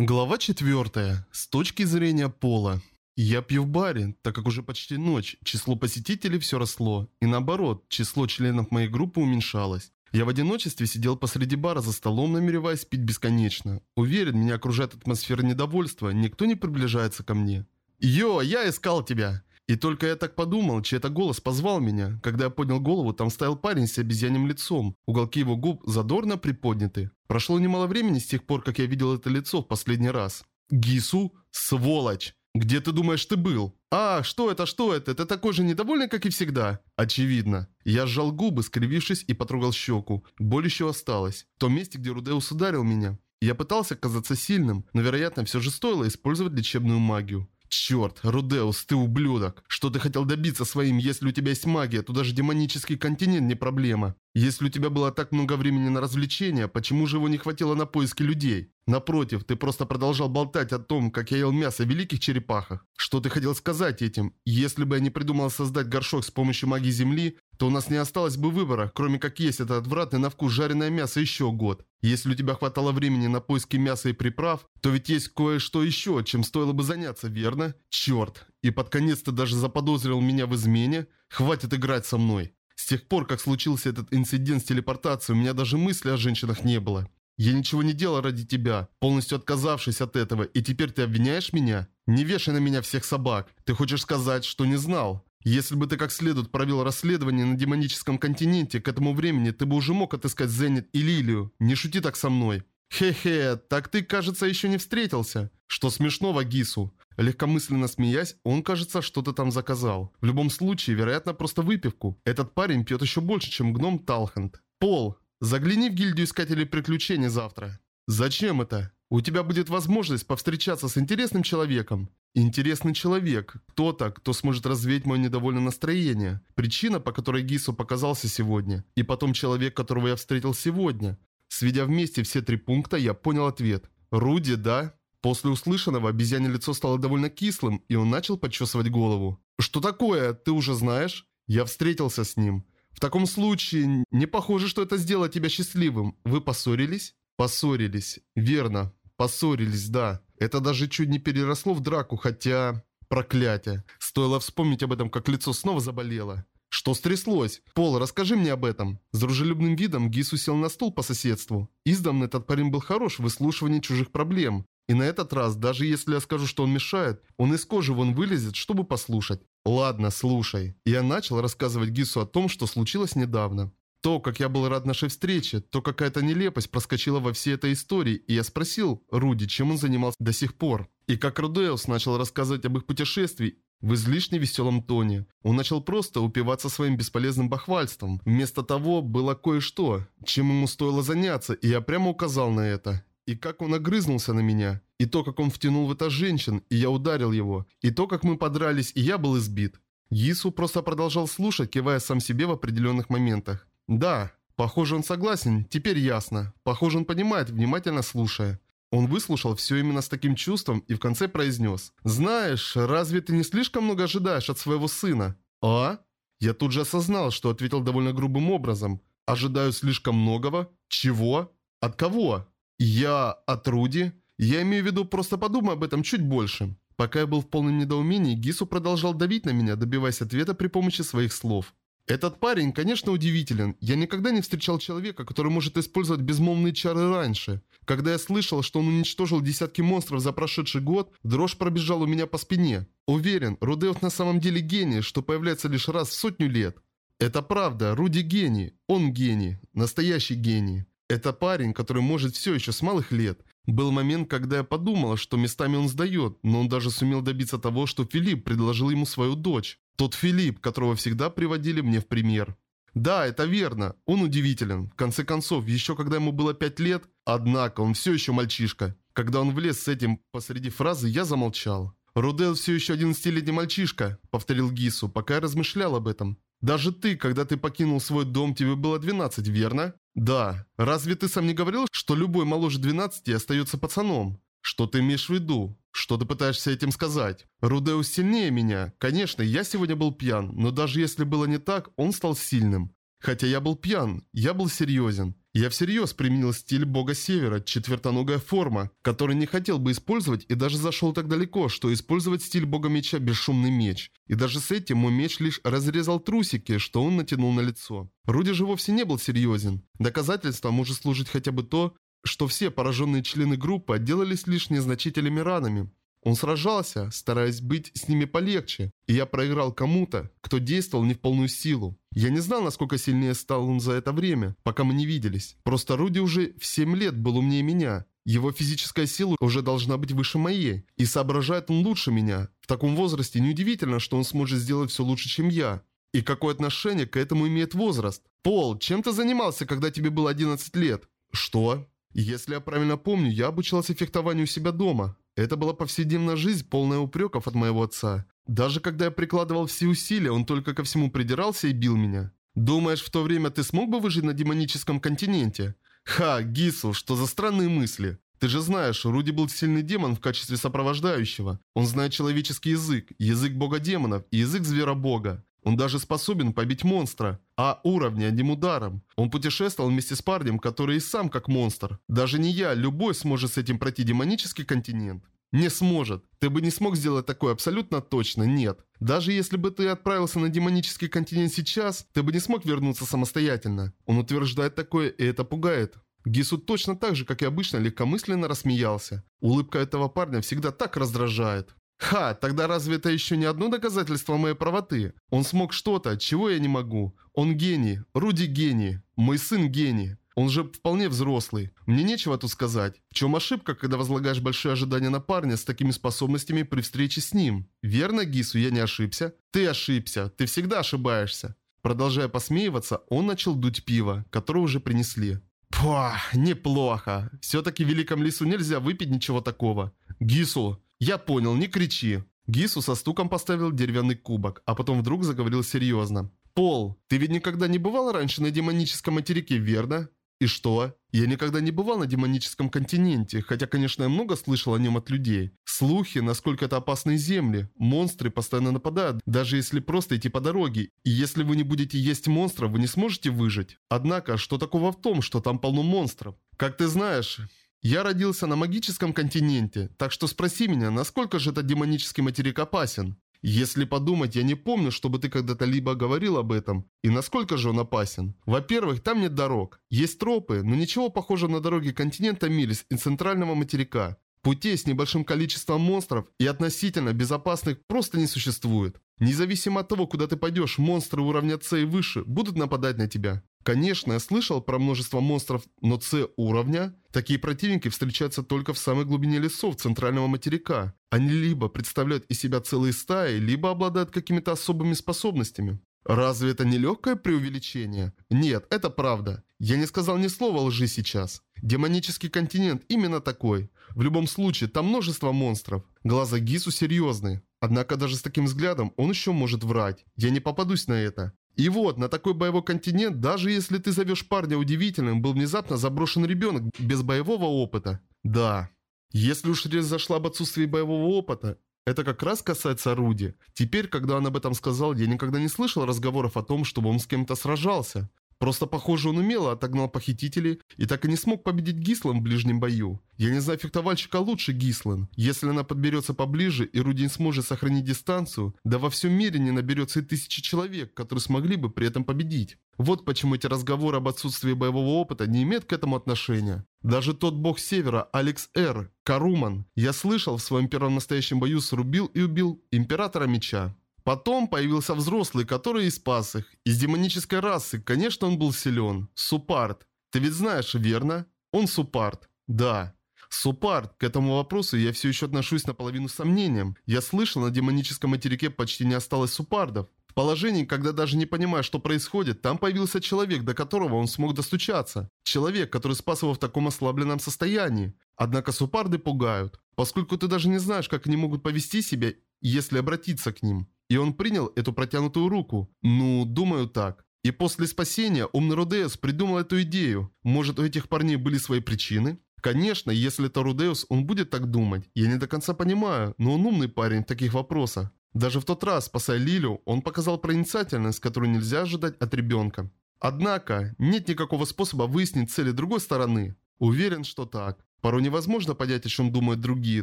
Глава 4. С точки зрения пола. Я пью в баре, так как уже почти ночь, число посетителей все росло, и наоборот, число членов моей группы уменьшалось. Я в одиночестве сидел посреди бара за столом, намереваясь пить бесконечно. Уверен, меня окружает атмосфера недовольства, никто не приближается ко мне. «Йо, я искал тебя!» И только я так подумал, чей-то голос позвал меня. Когда я поднял голову, там стоял парень с обезьяним лицом. Уголки его губ задорно приподняты. Прошло немало времени с тех пор, как я видел это лицо в последний раз. Гису? Сволочь! Где ты думаешь ты был? А, что это, что это? Ты такой же недовольный, как и всегда? Очевидно. Я сжал губы, скривившись и потрогал щеку. Боль еще осталась. В том месте, где Рудеус ударил меня. Я пытался казаться сильным, но, вероятно, все же стоило использовать лечебную магию. Черт, Рудеус, ты ублюдок. Что ты хотел добиться своим, если у тебя есть магия, то даже демонический континент не проблема. Если у тебя было так много времени на развлечения, почему же его не хватило на поиски людей? Напротив, ты просто продолжал болтать о том, как я ел мясо в великих черепахах. Что ты хотел сказать этим? Если бы я не придумал создать горшок с помощью магии земли, то у нас не осталось бы выбора, кроме как есть это отвратное на вкус жареное мясо еще год. Если у тебя хватало времени на поиски мяса и приправ, то ведь есть кое-что еще, чем стоило бы заняться, верно? Черт. И под конец ты даже заподозрил меня в измене? Хватит играть со мной. С тех пор, как случился этот инцидент с телепортацией, у меня даже мысли о женщинах не было. Я ничего не делал ради тебя, полностью отказавшись от этого, и теперь ты обвиняешь меня? Не вешай на меня всех собак. Ты хочешь сказать, что не знал? Если бы ты как следует провел расследование на демоническом континенте, к этому времени ты бы уже мог отыскать Зенит и Лилию. Не шути так со мной. Хе-хе, так ты, кажется, еще не встретился. Что смешного Гису? Легкомысленно смеясь, он, кажется, что-то там заказал. В любом случае, вероятно, просто выпивку. Этот парень пьет еще больше, чем гном Талхант. Пол, загляни в гильдию искателей приключений завтра. Зачем это? У тебя будет возможность повстречаться с интересным человеком. Интересный человек. Кто-то, кто сможет развеять мое недовольное настроение. Причина, по которой Гису показался сегодня. И потом человек, которого я встретил сегодня. Сведя вместе все три пункта, я понял ответ. Руди, да? После услышанного обезьяне лицо стало довольно кислым, и он начал подчесывать голову. «Что такое? Ты уже знаешь?» Я встретился с ним. «В таком случае, не похоже, что это сделало тебя счастливым. Вы поссорились?» «Поссорились. Верно. Поссорились, да. Это даже чуть не переросло в драку, хотя... Проклятие. Стоило вспомнить об этом, как лицо снова заболело. «Что стряслось? Пол, расскажи мне об этом». С дружелюбным видом Гис усел на стул по соседству. Издавна этот парень был хорош в выслушивании чужих проблем. И на этот раз, даже если я скажу, что он мешает, он из кожи вон вылезет, чтобы послушать. Ладно, слушай. Я начал рассказывать Гису о том, что случилось недавно. То, как я был рад нашей встрече, то какая-то нелепость проскочила во всей этой истории, и я спросил Руди, чем он занимался до сих пор. И как Рудеус начал рассказывать об их путешествии в излишне веселом тоне. Он начал просто упиваться своим бесполезным бахвальством. Вместо того было кое-что, чем ему стоило заняться, и я прямо указал на это. И как он огрызнулся на меня. И то, как он втянул в это женщин, и я ударил его. И то, как мы подрались, и я был избит. Гису просто продолжал слушать, кивая сам себе в определенных моментах. Да, похоже он согласен, теперь ясно. Похоже он понимает, внимательно слушая. Он выслушал все именно с таким чувством и в конце произнес. «Знаешь, разве ты не слишком много ожидаешь от своего сына?» «А?» Я тут же осознал, что ответил довольно грубым образом. «Ожидаю слишком многого? Чего? От кого?» «Я от Руди?» «Я имею в виду, просто подумай об этом чуть больше». Пока я был в полном недоумении, Гису продолжал давить на меня, добиваясь ответа при помощи своих слов. Этот парень, конечно, удивителен. Я никогда не встречал человека, который может использовать безмолвные чары раньше. Когда я слышал, что он уничтожил десятки монстров за прошедший год, дрожь пробежала у меня по спине. Уверен, Рудеус на самом деле гений, что появляется лишь раз в сотню лет. Это правда, Руди гений. Он гений. Настоящий гений. Это парень, который может все еще с малых лет. Был момент, когда я подумала, что местами он сдает, но он даже сумел добиться того, что Филипп предложил ему свою дочь. Тот Филипп, которого всегда приводили мне в пример. Да, это верно. Он удивителен. В конце концов, еще когда ему было пять лет, однако он все еще мальчишка. Когда он влез с этим посреди фразы, я замолчал. «Рудел все еще одиннадцатилетний мальчишка», — повторил Гису, пока я размышлял об этом. «Даже ты, когда ты покинул свой дом, тебе было 12, верно?» «Да. Разве ты сам не говорил, что любой моложе 12 остается пацаном?» «Что ты имеешь в виду? Что ты пытаешься этим сказать? Рудеус сильнее меня. Конечно, я сегодня был пьян, но даже если было не так, он стал сильным. Хотя я был пьян, я был серьезен. Я всерьез применил стиль бога севера, четвертоногая форма, который не хотел бы использовать и даже зашел так далеко, что использовать стиль бога меча бесшумный меч. И даже с этим мой меч лишь разрезал трусики, что он натянул на лицо. Руди же вовсе не был серьезен. Доказательством может служить хотя бы то, что все пораженные члены группы отделались лишь незначительными ранами. Он сражался, стараясь быть с ними полегче, и я проиграл кому-то, кто действовал не в полную силу. Я не знал, насколько сильнее стал он за это время, пока мы не виделись. Просто Руди уже в 7 лет был умнее меня. Его физическая сила уже должна быть выше моей, и соображает он лучше меня. В таком возрасте неудивительно, что он сможет сделать все лучше, чем я. И какое отношение к этому имеет возраст? Пол, чем ты занимался, когда тебе было 11 лет? Что? Если я правильно помню, я обучался фехтованию у себя дома. Это была повседневная жизнь, полная упреков от моего отца. Даже когда я прикладывал все усилия, он только ко всему придирался и бил меня. Думаешь, в то время ты смог бы выжить на демоническом континенте? Ха, Гису, что за странные мысли. Ты же знаешь, Руди был сильный демон в качестве сопровождающего. Он знает человеческий язык, язык бога демонов и язык звера-бога. Он даже способен побить монстра, а уровня одним ударом. Он путешествовал вместе с парнем, который и сам как монстр. Даже не я, любой сможет с этим пройти демонический континент. Не сможет. Ты бы не смог сделать такое абсолютно точно, нет. Даже если бы ты отправился на демонический континент сейчас, ты бы не смог вернуться самостоятельно. Он утверждает такое, и это пугает. Гису точно так же, как и обычно, легкомысленно рассмеялся. Улыбка этого парня всегда так раздражает. Ха, тогда разве это еще не одно доказательство моей правоты? Он смог что-то, чего я не могу. Он гений. Руди гений. Мой сын гений. Он же вполне взрослый. Мне нечего тут сказать. В чем ошибка, когда возлагаешь большие ожидания на парня с такими способностями при встрече с ним? Верно, Гису, я не ошибся? Ты ошибся. Ты всегда ошибаешься. Продолжая посмеиваться, он начал дуть пиво, которое уже принесли. Пуа, неплохо. Все-таки в Великом Лесу нельзя выпить ничего такого. Гису, «Я понял, не кричи». Гису со стуком поставил деревянный кубок, а потом вдруг заговорил серьезно. «Пол, ты ведь никогда не бывал раньше на демоническом материке, верно?» «И что?» «Я никогда не бывал на демоническом континенте, хотя, конечно, я много слышал о нем от людей. Слухи, насколько это опасные земли. Монстры постоянно нападают, даже если просто идти по дороге. И если вы не будете есть монстров, вы не сможете выжить. Однако, что такого в том, что там полно монстров? Как ты знаешь, я родился на магическом континенте, так что спроси меня, насколько же этот демонический материк опасен? Если подумать, я не помню, чтобы ты когда-то либо говорил об этом. И насколько же он опасен? Во-первых, там нет дорог. Есть тропы, но ничего похожего на дороги континента Милис и центрального материка. Путей с небольшим количеством монстров и относительно безопасных просто не существует. Независимо от того, куда ты пойдешь, монстры уровня С и выше будут нападать на тебя. Конечно, я слышал про множество монстров, но С уровня? Такие противники встречаются только в самой глубине лесов центрального материка. Они либо представляют из себя целые стаи, либо обладают какими-то особыми способностями. Разве это не легкое преувеличение? Нет, это правда. Я не сказал ни слова лжи сейчас. Демонический континент именно такой. В любом случае, там множество монстров. Глаза Гису серьезные. Однако даже с таким взглядом он еще может врать. Я не попадусь на это. И вот, на такой боевой континент, даже если ты зовешь парня удивительным, был внезапно заброшен ребенок без боевого опыта. Да. Если уж речь зашла об отсутствии боевого опыта, это как раз касается Руди. Теперь, когда он об этом сказал, я никогда не слышал разговоров о том, чтобы он с кем-то сражался. Просто, похоже, он умело отогнал похитителей и так и не смог победить Гислан в ближнем бою. Я не знаю фехтовальщика лучше Гислан. Если она подберется поближе и Рудин сможет сохранить дистанцию, да во всем мире не наберется и тысячи человек, которые смогли бы при этом победить. Вот почему эти разговоры об отсутствии боевого опыта не имеют к этому отношения. Даже тот бог севера, Алекс Р. Каруман, я слышал, в своем первом настоящем бою срубил и убил Императора Меча. Потом появился взрослый, который и спас их. Из демонической расы, конечно, он был силен. Супарт. Ты ведь знаешь, верно? Он Супарт. Да. Супарт. К этому вопросу я все еще отношусь наполовину сомнением. Я слышал, на демоническом материке почти не осталось супардов. В положении, когда даже не понимая, что происходит, там появился человек, до которого он смог достучаться. Человек, который спас его в таком ослабленном состоянии. Однако супарды пугают, поскольку ты даже не знаешь, как они могут повести себя, если обратиться к ним. И он принял эту протянутую руку. Ну, думаю так. И после спасения умный Рудеус придумал эту идею. Может, у этих парней были свои причины? Конечно, если это Рудеус, он будет так думать. Я не до конца понимаю, но он умный парень в таких вопросах. Даже в тот раз, спасая Лилю, он показал проницательность, которую нельзя ожидать от ребенка. Однако, нет никакого способа выяснить цели другой стороны. Уверен, что так. Порой невозможно понять, о чем думают другие,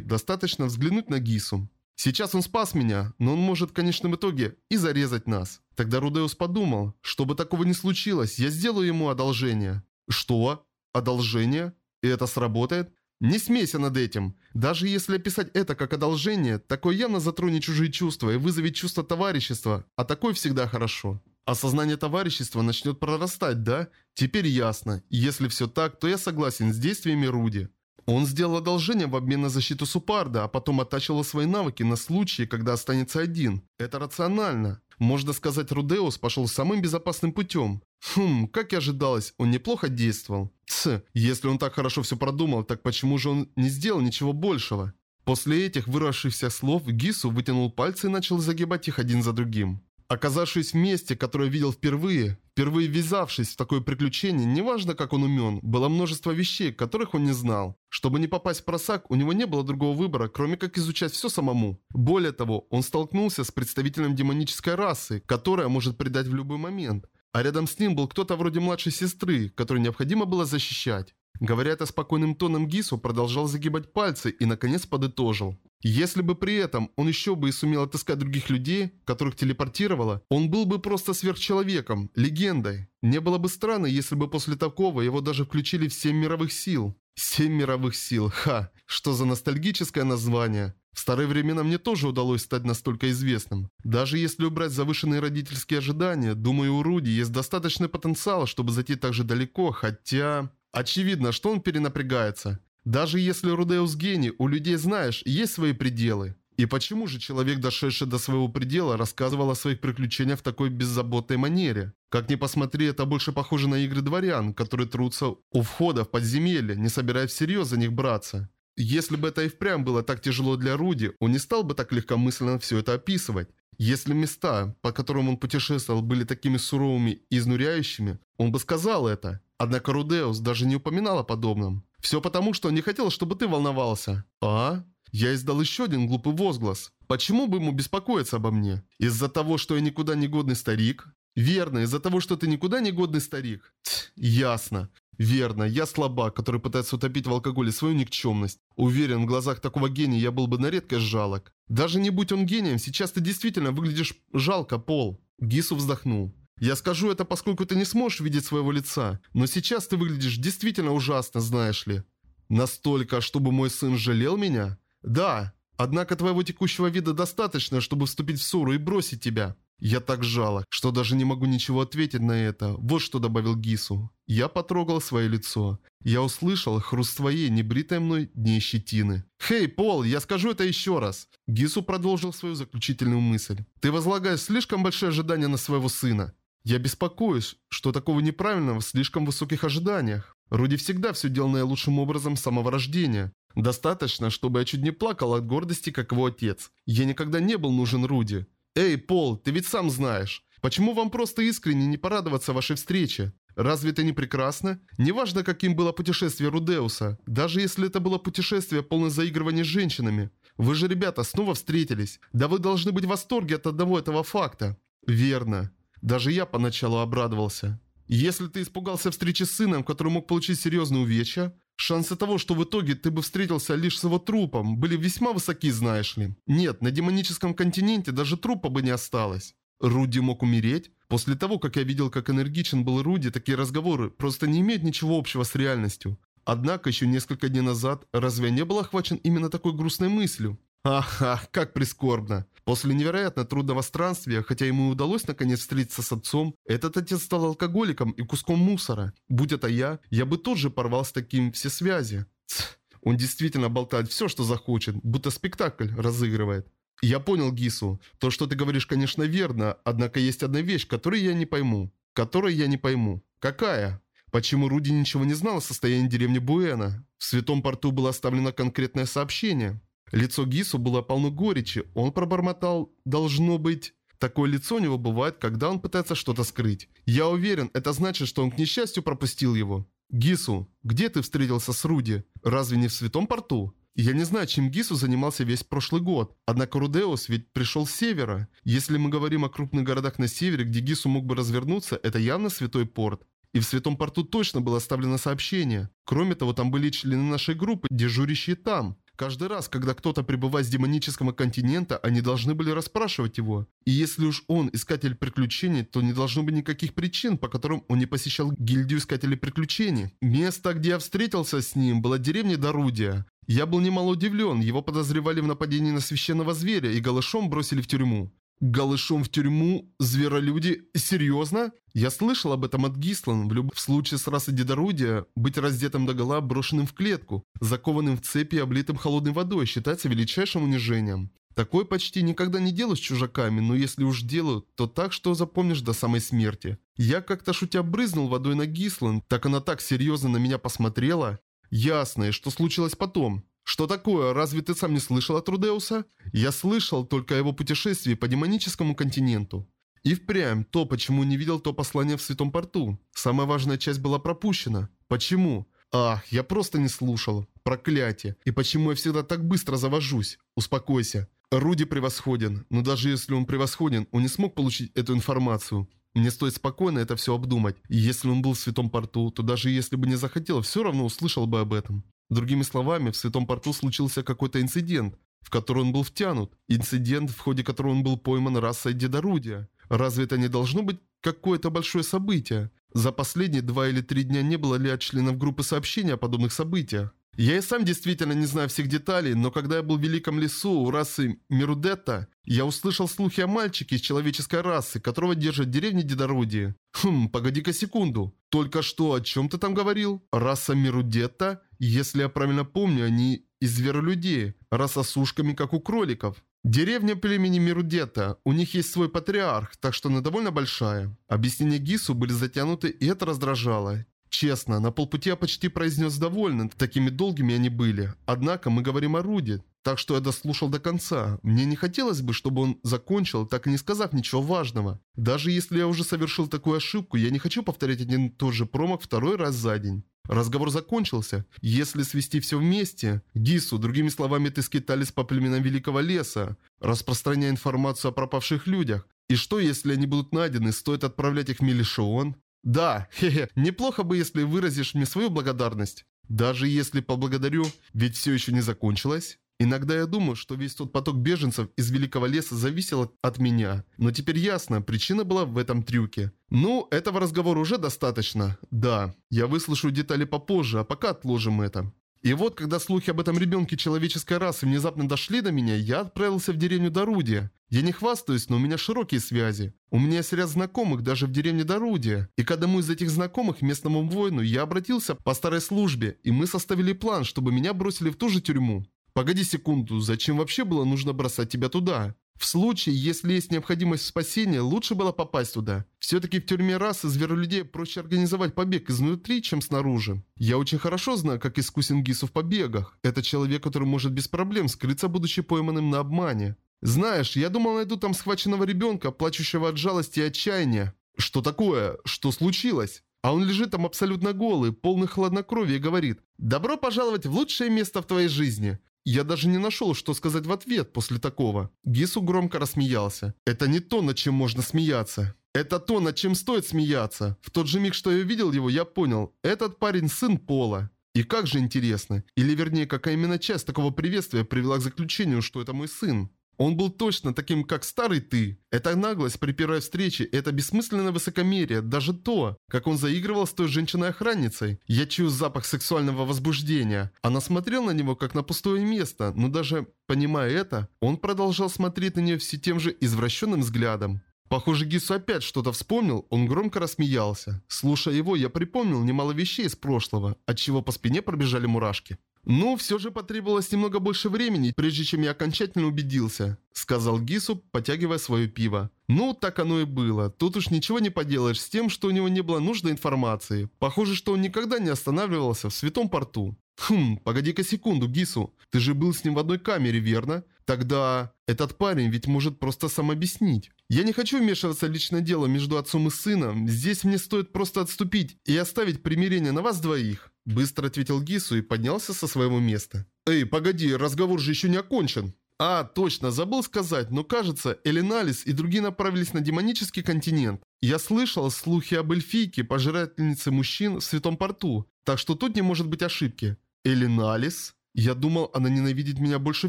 достаточно взглянуть на Гису. Сейчас он спас меня, но он может в конечном итоге и зарезать нас. Тогда Рудеус подумал, чтобы такого не случилось, я сделаю ему одолжение. Что? Одолжение? И это сработает? Не смейся над этим. Даже если описать это как одолжение, такое явно затронет чужие чувства и вызовет чувство товарищества, а такое всегда хорошо. Осознание товарищества начнет прорастать, да? Теперь ясно. Если все так, то я согласен с действиями Руди. Он сделал одолжение в обмен на защиту Супарда, а потом оттачивал свои навыки на случай, когда останется один. Это рационально. Можно сказать, Рудеус пошел самым безопасным путем. Хм, как и ожидалось, он неплохо действовал. Тс, если он так хорошо все продумал, так почему же он не сделал ничего большего? После этих выросшихся слов Гису вытянул пальцы и начал загибать их один за другим. Оказавшись в месте, которое видел впервые, впервые ввязавшись в такое приключение, неважно как он умен, было множество вещей, которых он не знал. Чтобы не попасть в просак, у него не было другого выбора, кроме как изучать все самому. Более того, он столкнулся с представителем демонической расы, которая может предать в любой момент. А рядом с ним был кто-то вроде младшей сестры, которую необходимо было защищать. Говоря это спокойным тоном Гису, продолжал загибать пальцы и наконец подытожил. Если бы при этом он еще бы и сумел отыскать других людей, которых телепортировало, он был бы просто сверхчеловеком, легендой. Не было бы странно, если бы после такого его даже включили в семь мировых сил. Семь мировых сил, ха, что за ностальгическое название. В старые времена мне тоже удалось стать настолько известным. Даже если убрать завышенные родительские ожидания, думаю, у Руди есть достаточный потенциал, чтобы зайти так же далеко, хотя... Очевидно, что он перенапрягается. Даже если Рудеус гений, у людей, знаешь, есть свои пределы. И почему же человек, дошедший до своего предела, рассказывал о своих приключениях в такой беззаботной манере? Как ни посмотри, это больше похоже на игры дворян, которые трутся у входа в подземелье, не собираясь всерьез за них браться. Если бы это и впрямь было так тяжело для Руди, он не стал бы так легкомысленно все это описывать. Если места, по которым он путешествовал, были такими суровыми и изнуряющими, он бы сказал это. Однако Рудеус даже не упоминал о подобном. Все потому, что он не хотел, чтобы ты волновался. А? Я издал еще один глупый возглас. Почему бы ему беспокоиться обо мне? Из-за того, что я никуда не годный старик? Верно, из-за того, что ты никуда не годный старик. Ть, ясно. Верно, я слабак, который пытается утопить в алкоголе свою никчемность. Уверен, в глазах такого гения я был бы на редкость жалок. Даже не будь он гением, сейчас ты действительно выглядишь жалко, Пол. Гису вздохнул. Я скажу это, поскольку ты не сможешь видеть своего лица. Но сейчас ты выглядишь действительно ужасно, знаешь ли. Настолько, чтобы мой сын жалел меня? Да. Однако твоего текущего вида достаточно, чтобы вступить в ссору и бросить тебя. Я так жалок, что даже не могу ничего ответить на это. Вот что добавил Гису. Я потрогал свое лицо. Я услышал хруст своей небритой мной дней щетины. «Хей, Пол, я скажу это еще раз!» Гису продолжил свою заключительную мысль. «Ты возлагаешь слишком большие ожидания на своего сына. Я беспокоюсь, что такого неправильного в слишком высоких ожиданиях. Руди всегда все делал наилучшим образом с самого рождения. Достаточно, чтобы я чуть не плакал от гордости, как его отец. Я никогда не был нужен Руди. Эй, Пол, ты ведь сам знаешь. Почему вам просто искренне не порадоваться вашей встрече? Разве это не прекрасно? Неважно, каким было путешествие Рудеуса, даже если это было путешествие, полное заигрывания с женщинами. Вы же, ребята, снова встретились. Да вы должны быть в восторге от одного этого факта. Верно. Даже я поначалу обрадовался. Если ты испугался встречи с сыном, который мог получить серьезные увечья, шансы того, что в итоге ты бы встретился лишь с его трупом, были весьма высоки, знаешь ли. Нет, на демоническом континенте даже трупа бы не осталось. Руди мог умереть? После того, как я видел, как энергичен был Руди, такие разговоры просто не имеют ничего общего с реальностью. Однако еще несколько дней назад разве я не был охвачен именно такой грустной мыслью? Ага, как прискорбно. После невероятно трудного странствия, хотя ему и удалось наконец встретиться с отцом, этот отец стал алкоголиком и куском мусора. Будь это я, я бы тут же порвал с таким все связи. Тс, он действительно болтает все, что захочет, будто спектакль разыгрывает. Я понял, Гису. То, что ты говоришь, конечно, верно, однако есть одна вещь, которую я не пойму. Которую я не пойму. Какая? Почему Руди ничего не знал о состоянии деревни Буэна? В Святом Порту было оставлено конкретное сообщение. Лицо Гису было полно горечи. Он пробормотал «должно быть». Такое лицо у него бывает, когда он пытается что-то скрыть. Я уверен, это значит, что он к несчастью пропустил его. «Гису, где ты встретился с Руди? Разве не в Святом Порту?» Я не знаю, чем Гису занимался весь прошлый год. Однако Рудеус ведь пришел с севера. Если мы говорим о крупных городах на севере, где Гису мог бы развернуться, это явно святой порт. И в Святом Порту точно было оставлено сообщение. Кроме того, там были члены нашей группы, дежурящие там. Каждый раз, когда кто-то прибывает с демонического континента, они должны были расспрашивать его. И если уж он искатель приключений, то не должно быть никаких причин, по которым он не посещал гильдию искателей приключений. Место, где я встретился с ним, была деревня Дарудия. Я был немало удивлен, его подозревали в нападении на священного зверя и голышом бросили в тюрьму. Голышом в тюрьму? Зверолюди? Серьезно? Я слышал об этом от Гислан. В, люб... в случае с расой Дедорудия, быть раздетым догола, брошенным в клетку, закованным в цепи и облитым холодной водой считается величайшим унижением. Такое почти никогда не делают с чужаками, но если уж делают, то так, что запомнишь до самой смерти. Я как-то шутя брызнул водой на Гислан, так она так серьезно на меня посмотрела. Ясно, и что случилось потом? «Что такое? Разве ты сам не слышал от Рудеуса?» «Я слышал только о его путешествии по демоническому континенту». И впрямь, то, почему не видел то послание в Святом Порту. Самая важная часть была пропущена. Почему? Ах, я просто не слушал. Проклятие. И почему я всегда так быстро завожусь? Успокойся. Руди превосходен, но даже если он превосходен, он не смог получить эту информацию. Мне стоит спокойно это все обдумать. И если он был в Святом Порту, то даже если бы не захотел, все равно услышал бы об этом. Другими словами, в Святом Порту случился какой-то инцидент, в который он был втянут. Инцидент, в ходе которого он был пойман расой Дедорудия. Разве это не должно быть какое-то большое событие? За последние два или три дня не было ли от членов группы сообщения о подобных событиях? Я и сам действительно не знаю всех деталей, но когда я был в Великом лесу у расы Мирудетта, я услышал слухи о мальчике из человеческой расы, которого держат в деревне Дедородии. Хм, погоди-ка секунду. Только что о чем ты там говорил? Раса Мирудетта? Если я правильно помню, они из зверолюдей, раса с ушками, как у кроликов. Деревня племени Мирудета, у них есть свой патриарх, так что она довольно большая. Объяснения Гису были затянуты, и это раздражало. Честно, на полпути я почти произнес довольно, такими долгими они были. Однако мы говорим о Руде, так что я дослушал до конца. Мне не хотелось бы, чтобы он закончил, так и не сказав ничего важного. Даже если я уже совершил такую ошибку, я не хочу повторять один и тот же промах второй раз за день. Разговор закончился. Если свести все вместе, Гису, другими словами, ты скитались по племенам Великого Леса, распространяя информацию о пропавших людях. И что, если они будут найдены, стоит отправлять их в Мелишион? Да, хе-хе, неплохо бы, если выразишь мне свою благодарность. Даже если поблагодарю, ведь все еще не закончилось. Иногда я думаю, что весь тот поток беженцев из Великого Леса зависел от меня. Но теперь ясно, причина была в этом трюке. Ну, этого разговора уже достаточно. Да, я выслушаю детали попозже, а пока отложим это. И вот, когда слухи об этом ребенке человеческой расы внезапно дошли до меня, я отправился в деревню Дарудия. Я не хвастаюсь, но у меня широкие связи. У меня есть ряд знакомых даже в деревне Дарудия. И к одному из этих знакомых, местному воину, я обратился по старой службе, и мы составили план, чтобы меня бросили в ту же тюрьму. Погоди секунду, зачем вообще было нужно бросать тебя туда? В случае, если есть необходимость в спасении, лучше было попасть туда. Все-таки в тюрьме расы зверолюдей проще организовать побег изнутри, чем снаружи. Я очень хорошо знаю, как искусен Гису в побегах. Это человек, который может без проблем скрыться, будучи пойманным на обмане. Знаешь, я думал, найду там схваченного ребенка, плачущего от жалости и отчаяния. Что такое? Что случилось? А он лежит там абсолютно голый, полный хладнокровия и говорит «Добро пожаловать в лучшее место в твоей жизни». Я даже не нашел, что сказать в ответ после такого. Гису громко рассмеялся. Это не то, над чем можно смеяться. Это то, над чем стоит смеяться. В тот же миг, что я увидел его, я понял. Этот парень сын Пола. И как же интересно. Или вернее, какая именно часть такого приветствия привела к заключению, что это мой сын. Он был точно таким, как старый ты. Эта наглость при первой встрече, это бессмысленное высокомерие, даже то, как он заигрывал с той женщиной-охранницей. Я чую запах сексуального возбуждения. Она смотрела на него, как на пустое место, но даже понимая это, он продолжал смотреть на нее все тем же извращенным взглядом. Похоже, Гису опять что-то вспомнил, он громко рассмеялся. Слушая его, я припомнил немало вещей из прошлого, от чего по спине пробежали мурашки. «Ну, все же потребовалось немного больше времени, прежде чем я окончательно убедился», сказал Гису, потягивая свое пиво. «Ну, так оно и было. Тут уж ничего не поделаешь с тем, что у него не было нужной информации. Похоже, что он никогда не останавливался в Святом Порту». «Хм, погоди-ка секунду, Гису. Ты же был с ним в одной камере, верно? Тогда этот парень ведь может просто сам объяснить. Я не хочу вмешиваться в личное дело между отцом и сыном. Здесь мне стоит просто отступить и оставить примирение на вас двоих». Быстро ответил Гису и поднялся со своего места. Эй, погоди, разговор же еще не окончен. А, точно, забыл сказать, но кажется, Элиналис и другие направились на демонический континент. Я слышал слухи об эльфийке, пожирательнице мужчин в Святом Порту, так что тут не может быть ошибки. Элиналис? Я думал, она ненавидит меня больше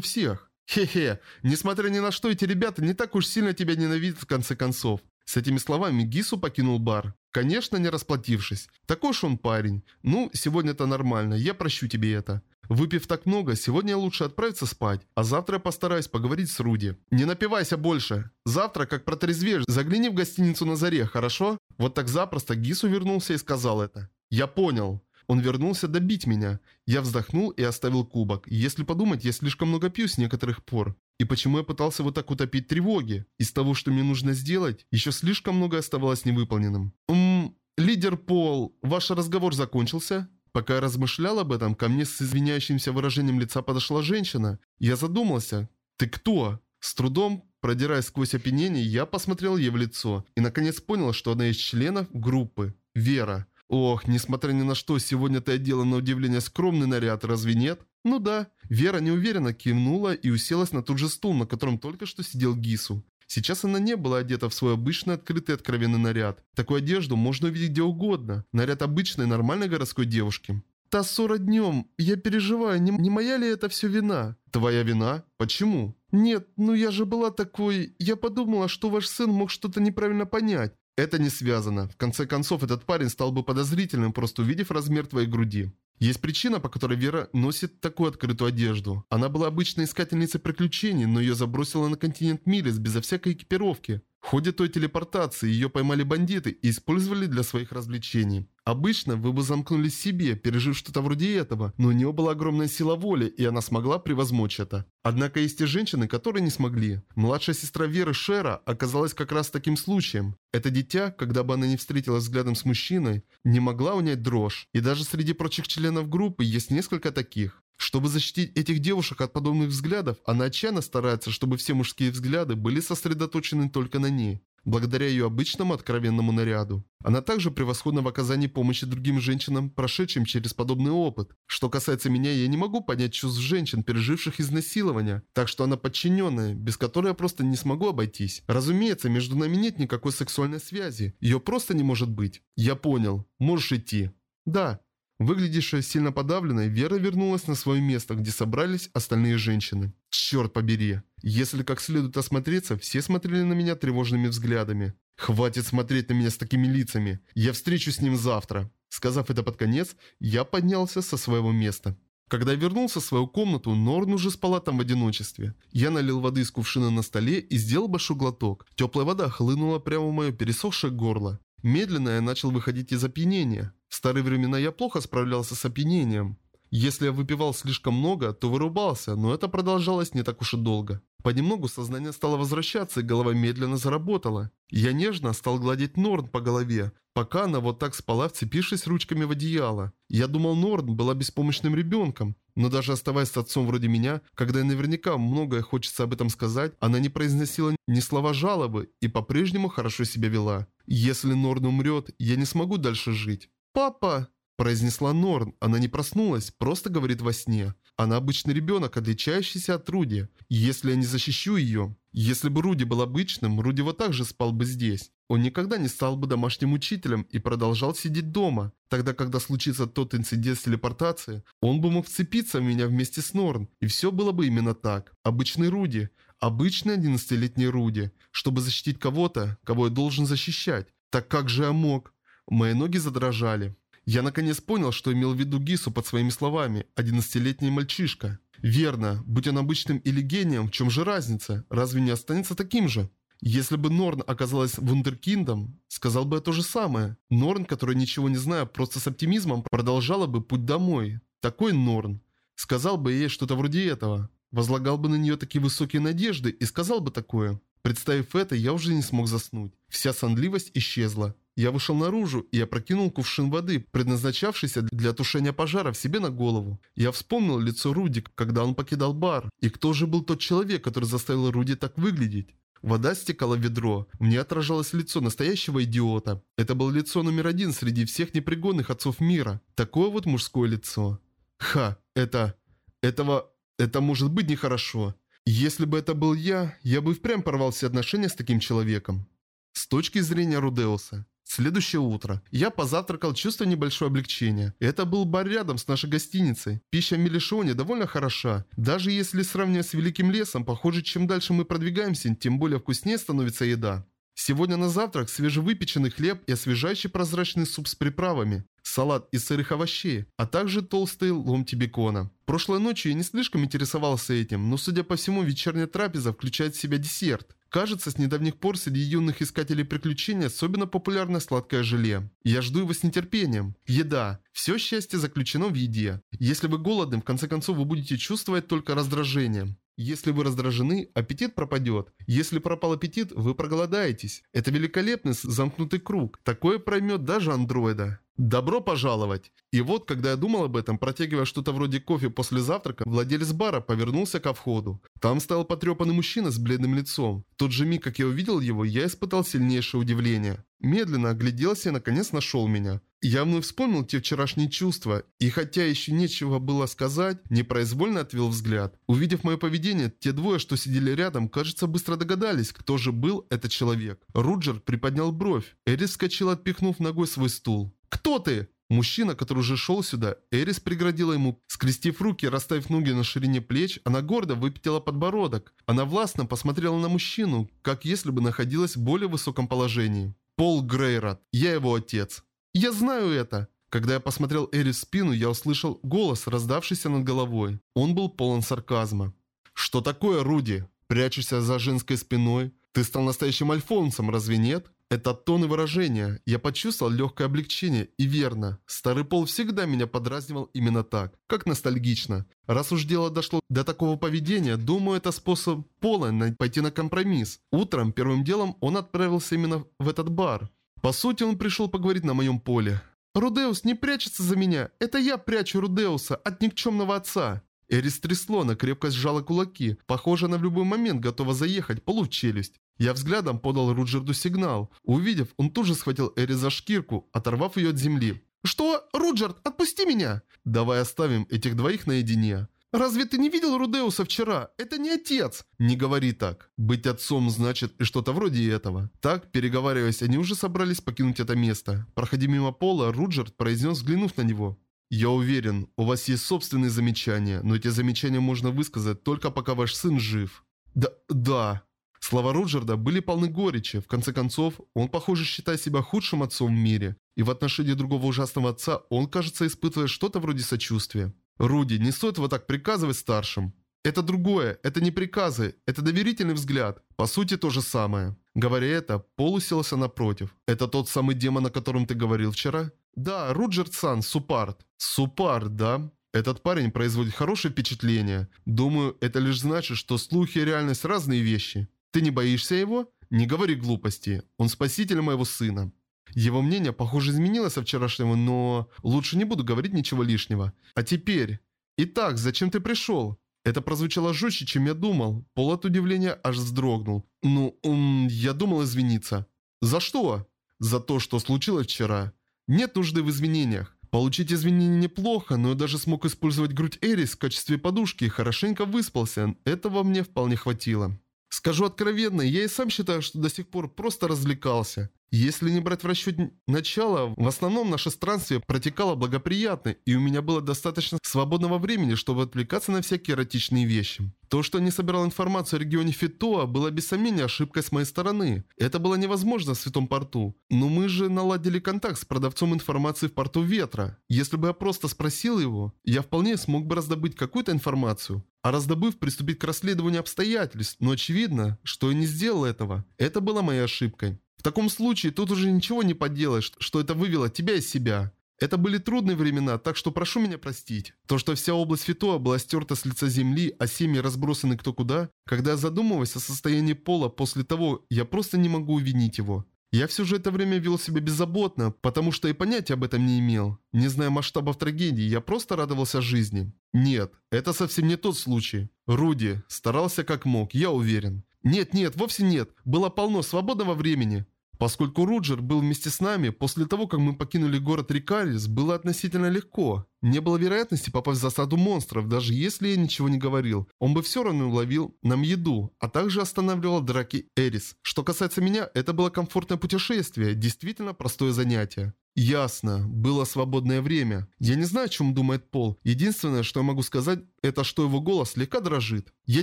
всех. Хе-хе, несмотря ни на что, эти ребята не так уж сильно тебя ненавидят в конце концов. С этими словами Гису покинул бар. Конечно, не расплатившись. Такой уж он парень. Ну, сегодня это нормально, я прощу тебе это. Выпив так много, сегодня лучше отправиться спать, а завтра я постараюсь поговорить с Руди. Не напивайся больше. Завтра, как протрезвеешь, загляни в гостиницу на заре, хорошо? Вот так запросто Гису вернулся и сказал это. Я понял. Он вернулся добить меня. Я вздохнул и оставил кубок. Если подумать, я слишком много пью с некоторых пор. И почему я пытался вот так утопить тревоги? Из того, что мне нужно сделать, еще слишком много оставалось невыполненным. Ммм, лидер Пол, ваш разговор закончился? Пока я размышлял об этом, ко мне с извиняющимся выражением лица подошла женщина. Я задумался. «Ты кто?» С трудом, продираясь сквозь опьянение, я посмотрел ей в лицо и наконец понял, что она из членов группы. Вера. Ох, несмотря ни на что, сегодня ты одела на удивление скромный наряд, разве нет? Ну да. Вера неуверенно кивнула и уселась на тот же стул, на котором только что сидел Гису. Сейчас она не была одета в свой обычный открытый откровенный наряд. Такую одежду можно увидеть где угодно. Наряд обычной нормальной городской девушки. «Та ссора днем. Я переживаю, не, не моя ли это все вина?» «Твоя вина? Почему?» «Нет, ну я же была такой... Я подумала, что ваш сын мог что-то неправильно понять. Это не связано. В конце концов, этот парень стал бы подозрительным, просто увидев размер твоей груди. Есть причина, по которой Вера носит такую открытую одежду. Она была обычной искательницей приключений, но ее забросило на континент Милис безо всякой экипировки. В ходе той телепортации ее поймали бандиты и использовали для своих развлечений. Обычно вы бы замкнулись себе, пережив что-то вроде этого, но у нее была огромная сила воли, и она смогла превозмочь это. Однако есть и женщины, которые не смогли. Младшая сестра Веры Шера оказалась как раз таким случаем. Это дитя, когда бы она не встретилась взглядом с мужчиной, не могла унять дрожь. И даже среди прочих членов группы есть несколько таких. Чтобы защитить этих девушек от подобных взглядов, она отчаянно старается, чтобы все мужские взгляды были сосредоточены только на ней благодаря ее обычному откровенному наряду. Она также превосходна в оказании помощи другим женщинам, прошедшим через подобный опыт. Что касается меня, я не могу понять чувств женщин, переживших изнасилование, так что она подчиненная, без которой я просто не смогу обойтись. Разумеется, между нами нет никакой сексуальной связи, ее просто не может быть. Я понял, можешь идти. Да. Выглядевшая сильно подавленной, Вера вернулась на свое место, где собрались остальные женщины. Черт побери. Если как следует осмотреться, все смотрели на меня тревожными взглядами. Хватит смотреть на меня с такими лицами. Я встречусь с ним завтра. Сказав это под конец, я поднялся со своего места. Когда я вернулся в свою комнату, Норн уже спала там в одиночестве. Я налил воды из кувшина на столе и сделал большой глоток. Теплая вода хлынула прямо в мое пересохшее горло. Медленно я начал выходить из опьянения. В старые времена я плохо справлялся с опьянением. Если я выпивал слишком много, то вырубался, но это продолжалось не так уж и долго. Понемногу сознание стало возвращаться, и голова медленно заработала. Я нежно стал гладить Норн по голове, пока она вот так спала, вцепившись ручками в одеяло. Я думал, Норн была беспомощным ребенком, но даже оставаясь с отцом вроде меня, когда наверняка многое хочется об этом сказать, она не произносила ни слова жалобы и по-прежнему хорошо себя вела. Если Норн умрет, я не смогу дальше жить. «Папа!» – произнесла Норн. Она не проснулась, просто говорит во сне. Она обычный ребенок, отличающийся от Руди. Если я не защищу ее... Если бы Руди был обычным, Руди вот так же спал бы здесь. Он никогда не стал бы домашним учителем и продолжал сидеть дома. Тогда, когда случится тот инцидент с телепортацией, он бы мог вцепиться в меня вместе с Норн, и все было бы именно так. Обычный Руди. Обычный 11-летний Руди. Чтобы защитить кого-то, кого я должен защищать. Так как же я мог? Мои ноги задрожали. Я наконец понял, что имел в виду Гису под своими словами. Одиннадцатилетний мальчишка. Верно, будь он обычным или гением, в чем же разница? Разве не останется таким же? Если бы Норн оказалась вундеркиндом, сказал бы я то же самое. Норн, который ничего не зная, просто с оптимизмом продолжала бы путь домой. Такой Норн. Сказал бы ей что-то вроде этого. Возлагал бы на нее такие высокие надежды и сказал бы такое. Представив это, я уже не смог заснуть. Вся сонливость исчезла. Я вышел наружу и опрокинул кувшин воды, предназначавшийся для тушения пожара в себе на голову. Я вспомнил лицо Руди, когда он покидал бар. И кто же был тот человек, который заставил Руди так выглядеть? Вода стекала в ведро. Мне отражалось лицо настоящего идиота. Это было лицо номер один среди всех непригодных отцов мира. Такое вот мужское лицо. Ха, это... Этого... Это может быть нехорошо. Если бы это был я, я бы впрямь порвал все отношения с таким человеком. С точки зрения Рудеуса. Следующее утро. Я позавтракал, чувствуя небольшое облегчение. Это был бар рядом с нашей гостиницей. Пища в Мелешоне довольно хороша. Даже если сравнивать с Великим Лесом, похоже, чем дальше мы продвигаемся, тем более вкуснее становится еда. Сегодня на завтрак свежевыпеченный хлеб и освежающий прозрачный суп с приправами, салат из сырых овощей, а также толстые ломти бекона. Прошлой ночью я не слишком интересовался этим, но судя по всему вечерняя трапеза включает в себя десерт. Кажется, с недавних пор среди юных искателей приключений особенно популярно сладкое желе. Я жду его с нетерпением. Еда. Все счастье заключено в еде. Если вы голодны, в конце концов вы будете чувствовать только раздражение. Если вы раздражены, аппетит пропадет. Если пропал аппетит, вы проголодаетесь. Это великолепный замкнутый круг. Такое проймет даже андроида. Добро пожаловать! И вот, когда я думал об этом, протягивая что-то вроде кофе после завтрака, владелец бара повернулся ко входу. Там стоял потрепанный мужчина с бледным лицом. В тот же миг, как я увидел его, я испытал сильнейшее удивление. Медленно огляделся и наконец нашел меня. Я вновь вспомнил те вчерашние чувства, и хотя еще нечего было сказать, непроизвольно отвел взгляд. Увидев мое поведение, те двое, что сидели рядом, кажется, быстро догадались, кто же был этот человек. Руджер приподнял бровь. Эрис вскочил, отпихнув ногой свой стул. «Кто ты?» Мужчина, который уже шел сюда, Эрис преградила ему, скрестив руки, расставив ноги на ширине плеч, она гордо выпятила подбородок. Она властно посмотрела на мужчину, как если бы находилась в более высоком положении. Пол Грейрот. Я его отец. Я знаю это. Когда я посмотрел Эрис в спину, я услышал голос, раздавшийся над головой. Он был полон сарказма. «Что такое, Руди? Прячешься за женской спиной? Ты стал настоящим альфонсом, разве нет?» Это тон и выражение. Я почувствовал легкое облегчение, и верно. Старый Пол всегда меня подразнивал именно так, как ностальгично. Раз уж дело дошло до такого поведения, думаю, это способ Пола пойти на компромисс. Утром, первым делом, он отправился именно в этот бар. По сути, он пришел поговорить на моем поле. «Рудеус не прячется за меня. Это я прячу Рудеуса от никчемного отца». Эрис трясло, она крепко сжала кулаки. Похоже, она в любой момент готова заехать, полу в челюсть. Я взглядом подал Руджерду сигнал. Увидев, он тут же схватил Эри за шкирку, оторвав ее от земли. «Что? Руджерд, отпусти меня!» «Давай оставим этих двоих наедине». «Разве ты не видел Рудеуса вчера? Это не отец!» «Не говори так. Быть отцом значит и что-то вроде этого». Так, переговариваясь, они уже собрались покинуть это место. Проходя мимо пола, Руджерд произнес, взглянув на него. «Я уверен, у вас есть собственные замечания, но эти замечания можно высказать только пока ваш сын жив». «Да, да». Слова Роджерда были полны горечи. В конце концов, он, похоже, считает себя худшим отцом в мире. И в отношении другого ужасного отца он, кажется, испытывает что-то вроде сочувствия. «Руди, не стоит вот так приказывать старшим». «Это другое, это не приказы, это доверительный взгляд. По сути, то же самое». Говоря это, Пол уселся напротив. «Это тот самый демон, о котором ты говорил вчера?» «Да, Руджерд Сан, Супарт». «Супарт, да?» Этот парень производит хорошее впечатление. Думаю, это лишь значит, что слухи и реальность разные вещи. Ты не боишься его? Не говори глупости. Он спаситель моего сына. Его мнение, похоже, изменилось со вчерашнего, но... Лучше не буду говорить ничего лишнего. А теперь... Итак, зачем ты пришел? Это прозвучало жестче, чем я думал. Пол от удивления аж вздрогнул. Ну, ум, я думал извиниться. За что? За то, что случилось вчера. Нет нужды в извинениях. Получить извинения неплохо, но я даже смог использовать грудь Эрис в качестве подушки и хорошенько выспался. Этого мне вполне хватило. Скажу откровенно, я и сам считаю, что до сих пор просто развлекался. Если не брать в расчет начало, в основном наше странствие протекало благоприятно, и у меня было достаточно свободного времени, чтобы отвлекаться на всякие эротичные вещи. То, что я не собирал информацию о регионе Фитоа, было без сомнения ошибкой с моей стороны. Это было невозможно в Святом Порту. Но мы же наладили контакт с продавцом информации в Порту Ветра. Если бы я просто спросил его, я вполне смог бы раздобыть какую-то информацию. А раздобыв, приступить к расследованию обстоятельств, но очевидно, что я не сделал этого. Это была моей ошибкой. В таком случае тут уже ничего не поделаешь, что это вывело тебя из себя. Это были трудные времена, так что прошу меня простить. То, что вся область Фитоа была стерта с лица земли, а семьи разбросаны кто куда, когда я задумываюсь о состоянии пола после того, я просто не могу увинить его. Я все же это время вел себя беззаботно, потому что и понятия об этом не имел. Не зная масштабов трагедии, я просто радовался жизни. Нет, это совсем не тот случай. Руди старался как мог, я уверен. Нет-нет, вовсе нет. Было полно свободного времени. Поскольку Руджер был вместе с нами, после того, как мы покинули город Рикарис, было относительно легко. Не было вероятности попасть в засаду монстров, даже если я ничего не говорил. Он бы все равно уловил нам еду, а также останавливал драки Эрис. Что касается меня, это было комфортное путешествие, действительно простое занятие. Ясно. Было свободное время. Я не знаю, о чем думает Пол. Единственное, что я могу сказать, это что его голос слегка дрожит. Я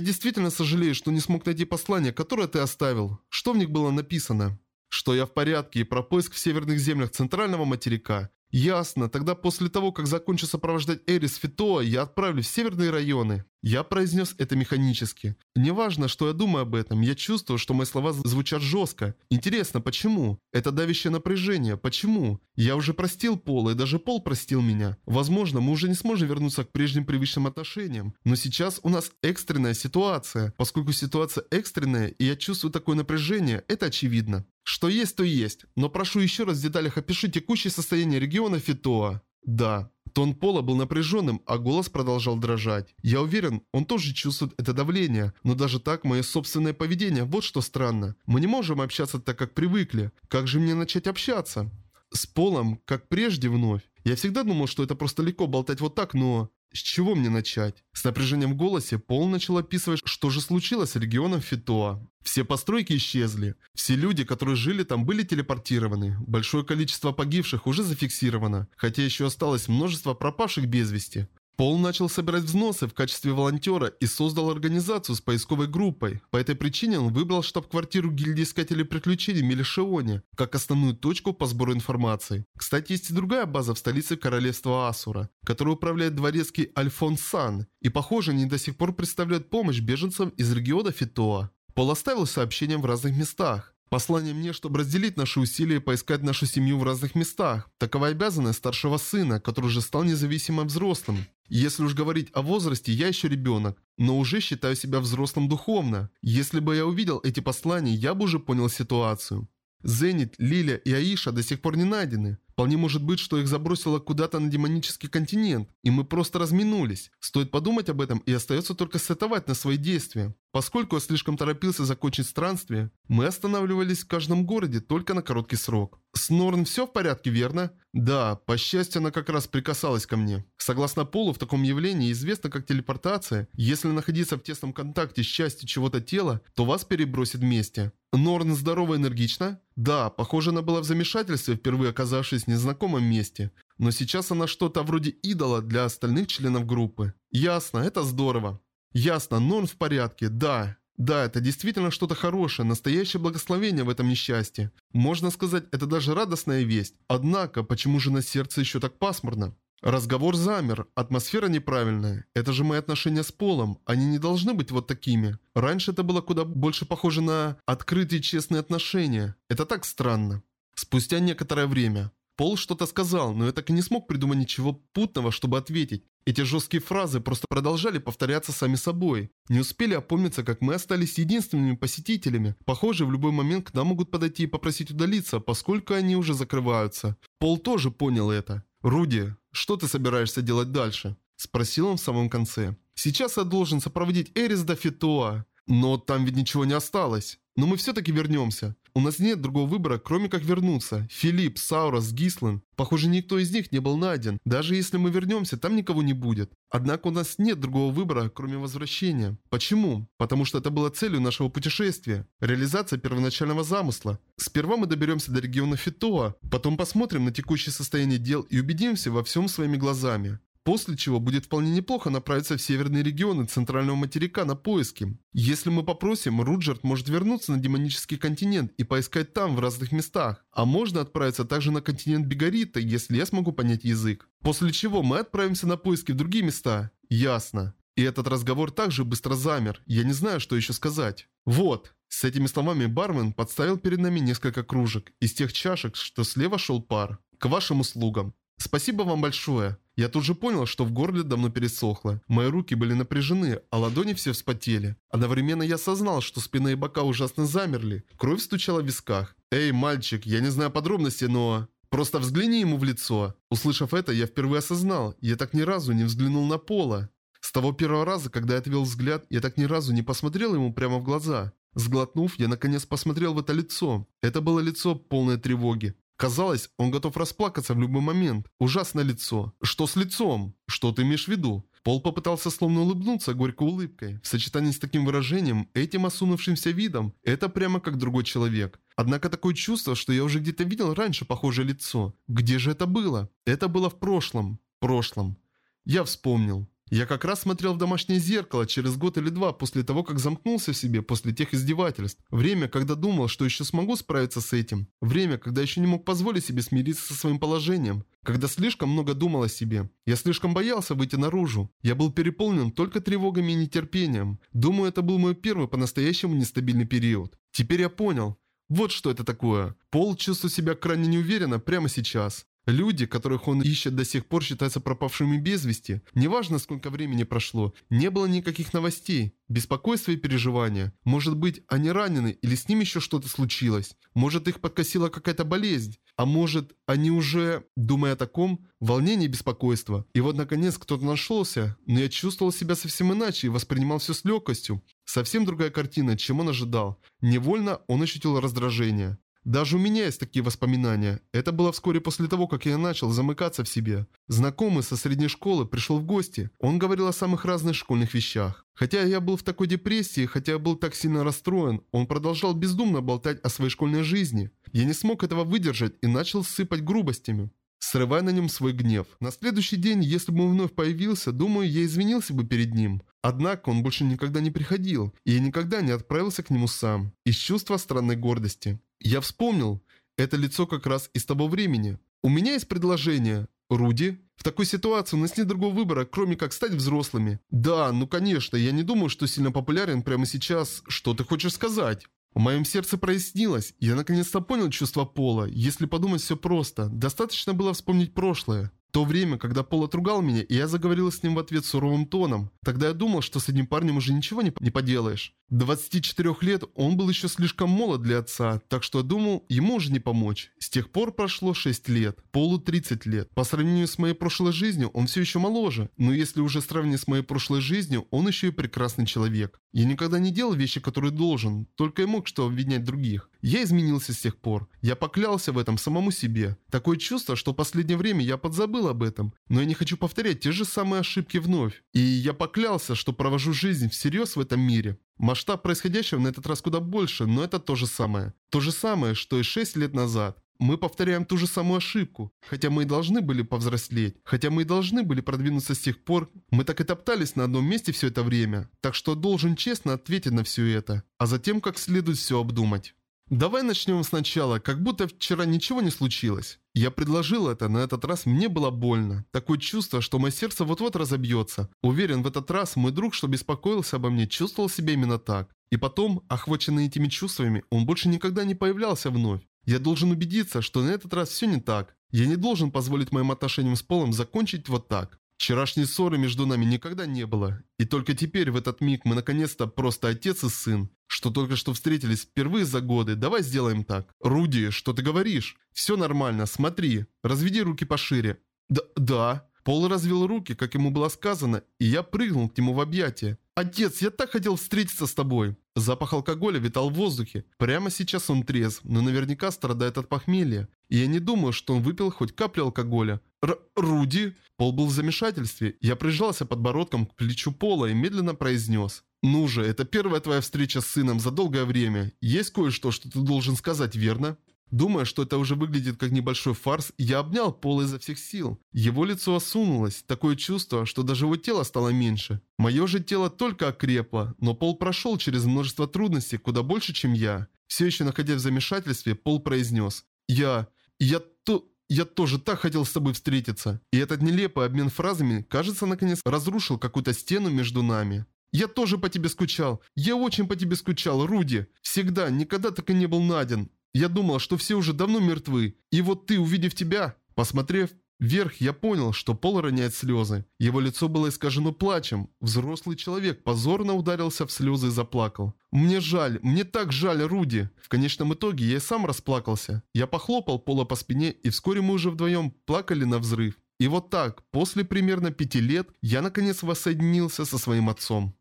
действительно сожалею, что не смог найти послание, которое ты оставил. Что в них было написано? Что я в порядке и про поиск в северных землях центрального материка. Ясно, тогда после того, как закончу сопровождать Эрис Фитоа, я отправлюсь в северные районы. Я произнес это механически. Неважно, что я думаю об этом, я чувствую, что мои слова звучат жестко. Интересно, почему? Это давящее напряжение, почему? Я уже простил Пола, и даже Пол простил меня. Возможно, мы уже не сможем вернуться к прежним привычным отношениям. Но сейчас у нас экстренная ситуация. Поскольку ситуация экстренная, и я чувствую такое напряжение, это очевидно. Что есть, то есть. Но прошу еще раз в деталях опиши текущее состояние региона Фитоа. Да. Тон Пола был напряженным, а голос продолжал дрожать. Я уверен, он тоже чувствует это давление, но даже так мое собственное поведение, вот что странно. Мы не можем общаться так, как привыкли. Как же мне начать общаться? С Полом, как прежде вновь. Я всегда думал, что это просто легко болтать вот так, но... С чего мне начать? С напряжением в голосе Пол начал описывать, что же случилось с регионом Фитоа. Все постройки исчезли. Все люди, которые жили там, были телепортированы. Большое количество погибших уже зафиксировано, хотя еще осталось множество пропавших без вести. Пол начал собирать взносы в качестве волонтера и создал организацию с поисковой группой. По этой причине он выбрал штаб-квартиру гильдии искателей приключений Мелишеоне, как основную точку по сбору информации. Кстати, есть и другая база в столице королевства Асура, которую управляет дворецкий Альфонс Сан, и похоже, они до сих пор представляют помощь беженцам из региона Фитоа. Пол оставил сообщения в разных местах. Послание мне, чтобы разделить наши усилия и поискать нашу семью в разных местах. Такова обязанность старшего сына, который уже стал независимым взрослым. Если уж говорить о возрасте, я еще ребенок, но уже считаю себя взрослым духовно. Если бы я увидел эти послания, я бы уже понял ситуацию. Зенит, Лиля и Аиша до сих пор не найдены. Вполне может быть, что их забросило куда-то на демонический континент, и мы просто разминулись. Стоит подумать об этом, и остается только сетовать на свои действия. Поскольку я слишком торопился закончить странствие, мы останавливались в каждом городе только на короткий срок. С Норн все в порядке, верно? Да, по счастью, она как раз прикасалась ко мне. Согласно Полу, в таком явлении известно как телепортация. Если находиться в тесном контакте с частью чего-то тела, то вас перебросит вместе. Норн здорова и энергична? Да, похоже, она была в замешательстве, впервые оказавшись в незнакомом месте. Но сейчас она что-то вроде идола для остальных членов группы. Ясно, это здорово. Ясно, Норн в порядке, да. Да, это действительно что-то хорошее, настоящее благословение в этом несчастье. Можно сказать, это даже радостная весть. Однако, почему же на сердце еще так пасмурно? Разговор замер, атмосфера неправильная. Это же мои отношения с Полом, они не должны быть вот такими. Раньше это было куда больше похоже на открытые честные отношения. Это так странно. Спустя некоторое время. Пол что-то сказал, но я так и не смог придумать ничего путного, чтобы ответить. Эти жесткие фразы просто продолжали повторяться сами собой. Не успели опомниться, как мы остались единственными посетителями. Похоже, в любой момент к нам могут подойти и попросить удалиться, поскольку они уже закрываются. Пол тоже понял это. «Руди, что ты собираешься делать дальше?» Спросил он в самом конце. «Сейчас я должен сопроводить Эрис до Фитоа. Но там ведь ничего не осталось. Но мы все-таки вернемся. У нас нет другого выбора, кроме как вернуться. Филипп, Саурос, Гислан. Похоже, никто из них не был найден. Даже если мы вернемся, там никого не будет. Однако у нас нет другого выбора, кроме возвращения. Почему? Потому что это было целью нашего путешествия. Реализация первоначального замысла. Сперва мы доберемся до региона Фитоа, потом посмотрим на текущее состояние дел и убедимся во всем своими глазами. После чего будет вполне неплохо направиться в северные регионы центрального материка на поиски. Если мы попросим, Руджерт может вернуться на демонический континент и поискать там в разных местах. А можно отправиться также на континент Бегарита, если я смогу понять язык. После чего мы отправимся на поиски в другие места. Ясно. И этот разговор также быстро замер. Я не знаю, что еще сказать. Вот. С этими словами бармен подставил перед нами несколько кружек из тех чашек, что слева шел пар. К вашим услугам. Спасибо вам большое. Я тут же понял, что в горле давно пересохло. Мои руки были напряжены, а ладони все вспотели. Одновременно я осознал, что спина и бока ужасно замерли. Кровь стучала в висках. «Эй, мальчик, я не знаю подробностей, но...» «Просто взгляни ему в лицо». Услышав это, я впервые осознал, я так ни разу не взглянул на Пола. С того первого раза, когда я отвел взгляд, я так ни разу не посмотрел ему прямо в глаза. Сглотнув, я наконец посмотрел в это лицо. Это было лицо полное тревоги. Казалось, он готов расплакаться в любой момент. Ужасное лицо. Что с лицом? Что ты имеешь в виду? Пол попытался словно улыбнуться горькой улыбкой. В сочетании с таким выражением, этим осунувшимся видом, это прямо как другой человек. Однако такое чувство, что я уже где-то видел раньше похожее лицо. Где же это было? Это было в прошлом. Прошлом. Я вспомнил. Я как раз смотрел в домашнее зеркало через год или два после того, как замкнулся в себе после тех издевательств. Время, когда думал, что еще смогу справиться с этим. Время, когда еще не мог позволить себе смириться со своим положением. Когда слишком много думал о себе. Я слишком боялся выйти наружу. Я был переполнен только тревогами и нетерпением. Думаю, это был мой первый по-настоящему нестабильный период. Теперь я понял. Вот что это такое. Пол чувствует себя крайне неуверенно прямо сейчас. Люди, которых он ищет до сих пор, считаются пропавшими без вести. Неважно, сколько времени прошло, не было никаких новостей. Беспокойство и переживания. Может быть, они ранены или с ними еще что-то случилось. Может, их подкосила какая-то болезнь. А может, они уже, думая о таком, волнение и беспокойство. И вот, наконец, кто-то нашелся, но я чувствовал себя совсем иначе и воспринимал все с легкостью. Совсем другая картина, чем он ожидал. Невольно он ощутил раздражение. Даже у меня есть такие воспоминания. Это было вскоре после того, как я начал замыкаться в себе. Знакомый со средней школы пришел в гости. Он говорил о самых разных школьных вещах. Хотя я был в такой депрессии, хотя я был так сильно расстроен, он продолжал бездумно болтать о своей школьной жизни. Я не смог этого выдержать и начал сыпать грубостями срывая на нем свой гнев. На следующий день, если бы он вновь появился, думаю, я извинился бы перед ним. Однако он больше никогда не приходил, и я никогда не отправился к нему сам. Из чувства странной гордости. Я вспомнил. Это лицо как раз из того времени. У меня есть предложение. Руди? В такой ситуации у нас нет другого выбора, кроме как стать взрослыми. Да, ну конечно, я не думаю, что сильно популярен прямо сейчас. Что ты хочешь сказать? В моем сердце прояснилось. Я наконец-то понял чувство Пола. Если подумать все просто, достаточно было вспомнить прошлое. То время, когда Пол отругал меня, и я заговорил с ним в ответ суровым тоном. Тогда я думал, что с этим парнем уже ничего не, не поделаешь. 24 лет он был еще слишком молод для отца, так что я думал, ему уже не помочь. С тех пор прошло 6 лет, Полу 30 лет. По сравнению с моей прошлой жизнью, он все еще моложе. Но если уже сравнить с моей прошлой жизнью, он еще и прекрасный человек. Я никогда не делал вещи, которые должен, только и мог что обвинять других. Я изменился с тех пор. Я поклялся в этом самому себе. Такое чувство, что в последнее время я подзабыл об этом. Но я не хочу повторять те же самые ошибки вновь. И я поклялся, что провожу жизнь всерьез в этом мире. Масштаб происходящего на этот раз куда больше, но это то же самое. То же самое, что и 6 лет назад. Мы повторяем ту же самую ошибку. Хотя мы и должны были повзрослеть. Хотя мы и должны были продвинуться с тех пор. Мы так и топтались на одном месте все это время. Так что должен честно ответить на все это. А затем как следует все обдумать. Давай начнем сначала, как будто вчера ничего не случилось. Я предложил это, на этот раз мне было больно. Такое чувство, что мое сердце вот-вот разобьется. Уверен, в этот раз мой друг, что беспокоился обо мне, чувствовал себя именно так. И потом, охваченный этими чувствами, он больше никогда не появлялся вновь. Я должен убедиться, что на этот раз все не так. Я не должен позволить моим отношениям с Полом закончить вот так. Вчерашней ссоры между нами никогда не было. И только теперь, в этот миг, мы наконец-то просто отец и сын. Что только что встретились впервые за годы. Давай сделаем так. Руди, что ты говоришь? Все нормально, смотри. Разведи руки пошире. Да, да. Пол развел руки, как ему было сказано, и я прыгнул к нему в объятия. «Отец, я так хотел встретиться с тобой!» Запах алкоголя витал в воздухе. Прямо сейчас он трезв, но наверняка страдает от похмелья. И я не думаю, что он выпил хоть каплю алкоголя. Р «Руди?» Пол был в замешательстве. Я прижался подбородком к плечу Пола и медленно произнес. «Ну же, это первая твоя встреча с сыном за долгое время. Есть кое-что, что ты должен сказать, верно?» Думая, что это уже выглядит как небольшой фарс, я обнял Пола изо всех сил. Его лицо осунулось, такое чувство, что даже его тело стало меньше. Мое же тело только окрепло, но Пол прошел через множество трудностей, куда больше, чем я. Все еще находясь в замешательстве, Пол произнес. «Я... я то... Я тоже так хотел с тобой встретиться. И этот нелепый обмен фразами, кажется, наконец разрушил какую-то стену между нами. Я тоже по тебе скучал. Я очень по тебе скучал, Руди. Всегда, никогда так и не был Наден. Я думал, что все уже давно мертвы. И вот ты, увидев тебя, посмотрев вверх, я понял, что Пол роняет слезы. Его лицо было искажено плачем. Взрослый человек позорно ударился в слезы и заплакал. «Мне жаль, мне так жаль, Руди!» В конечном итоге я и сам расплакался. Я похлопал Пола по спине, и вскоре мы уже вдвоем плакали на взрыв. И вот так, после примерно пяти лет, я наконец воссоединился со своим отцом.